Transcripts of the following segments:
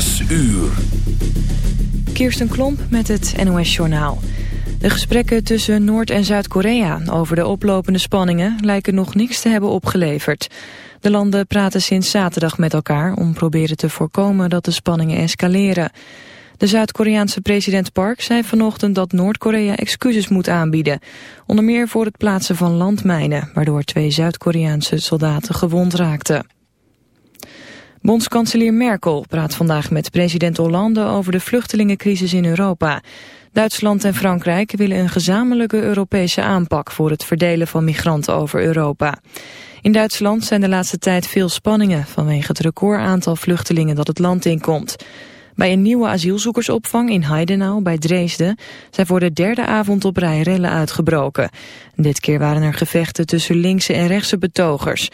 Zes uur. Kirsten Klomp met het NOS-journaal. De gesprekken tussen Noord- en Zuid-Korea over de oplopende spanningen lijken nog niks te hebben opgeleverd. De landen praten sinds zaterdag met elkaar om proberen te voorkomen dat de spanningen escaleren. De Zuid-Koreaanse president Park zei vanochtend dat Noord-Korea excuses moet aanbieden. Onder meer voor het plaatsen van landmijnen, waardoor twee Zuid-Koreaanse soldaten gewond raakten. Bondskanselier Merkel praat vandaag met president Hollande over de vluchtelingencrisis in Europa. Duitsland en Frankrijk willen een gezamenlijke Europese aanpak voor het verdelen van migranten over Europa. In Duitsland zijn de laatste tijd veel spanningen vanwege het recordaantal vluchtelingen dat het land inkomt. Bij een nieuwe asielzoekersopvang in Heidenau bij Dresden zijn voor de derde avond op rij rellen uitgebroken. Dit keer waren er gevechten tussen linkse en rechtse betogers.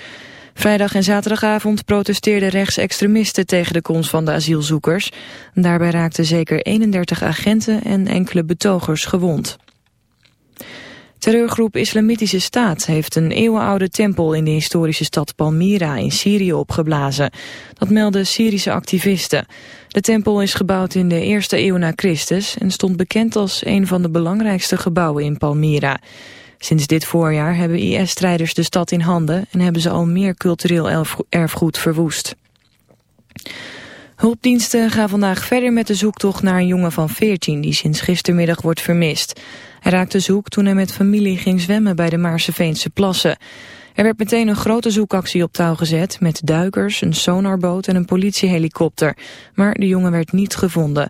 Vrijdag en zaterdagavond protesteerden rechtsextremisten tegen de komst van de asielzoekers. Daarbij raakten zeker 31 agenten en enkele betogers gewond. Terreurgroep Islamitische Staat heeft een eeuwenoude tempel in de historische stad Palmyra in Syrië opgeblazen. Dat melden Syrische activisten. De tempel is gebouwd in de eerste eeuw na Christus en stond bekend als een van de belangrijkste gebouwen in Palmyra. Sinds dit voorjaar hebben IS-strijders de stad in handen en hebben ze al meer cultureel erfgoed verwoest. Hulpdiensten gaan vandaag verder met de zoektocht naar een jongen van 14 die sinds gistermiddag wordt vermist. Hij raakte zoek toen hij met familie ging zwemmen bij de Maarseveense plassen. Er werd meteen een grote zoekactie op touw gezet met duikers, een sonarboot en een politiehelikopter. Maar de jongen werd niet gevonden.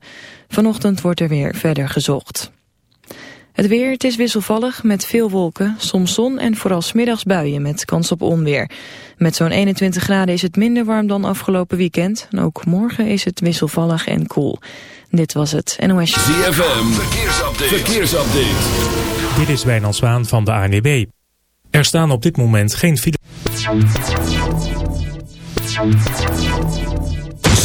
Vanochtend wordt er weer verder gezocht. Het weer, het is wisselvallig met veel wolken, soms zon en vooral smiddags buien met kans op onweer. Met zo'n 21 graden is het minder warm dan afgelopen weekend. En ook morgen is het wisselvallig en koel. Dit was het NOS. ZFM, verkeersupdate. verkeersupdate. Dit is Wijnand Zwaan van de ANWB. Er staan op dit moment geen file.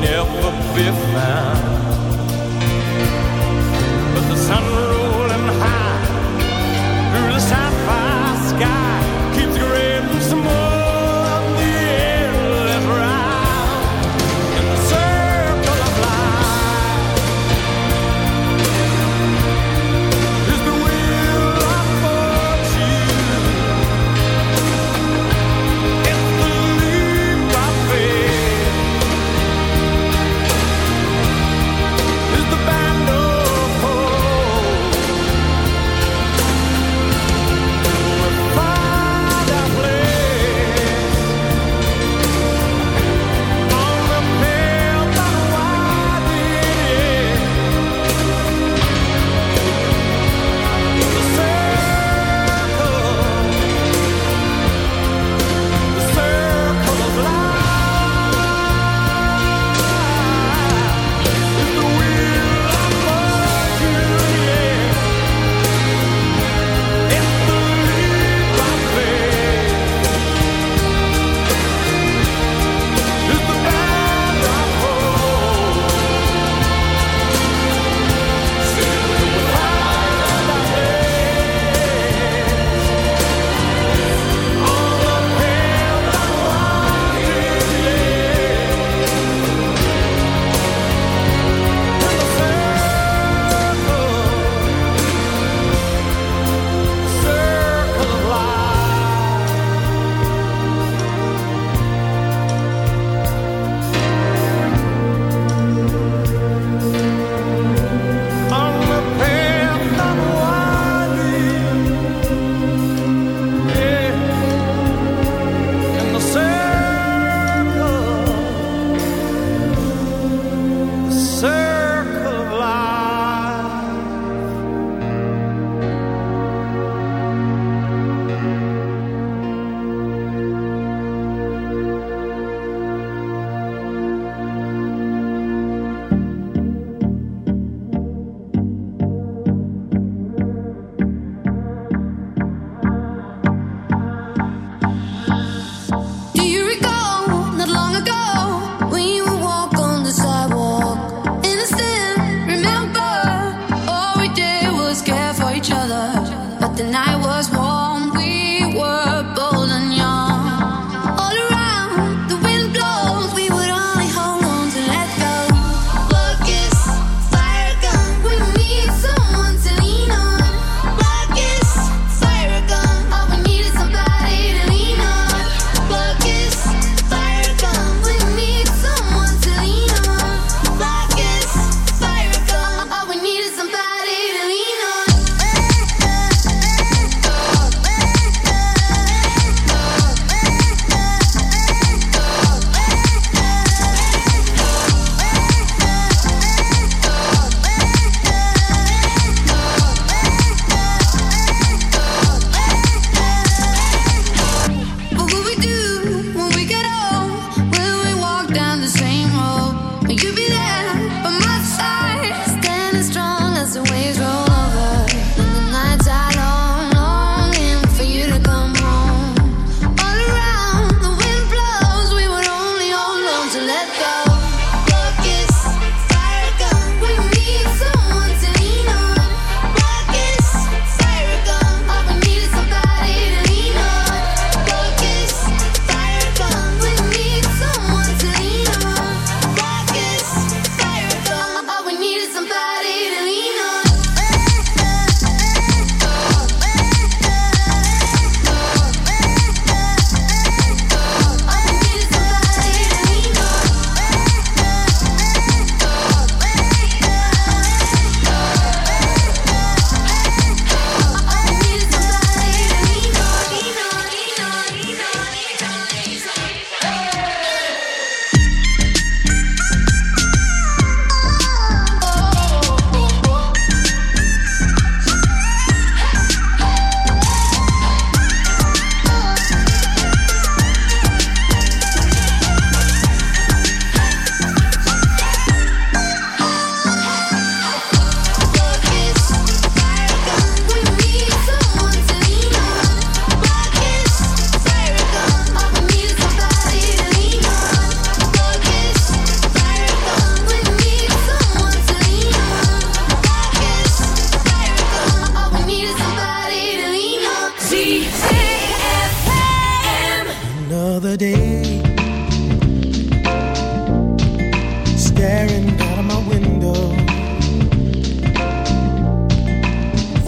Never be found.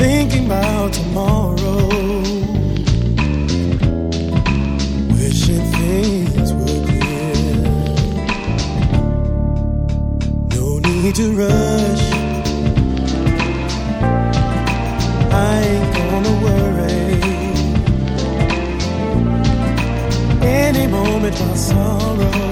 Thinking about tomorrow. Wishing things were clear. No need to rush. I ain't gonna worry. Any moment my sorrow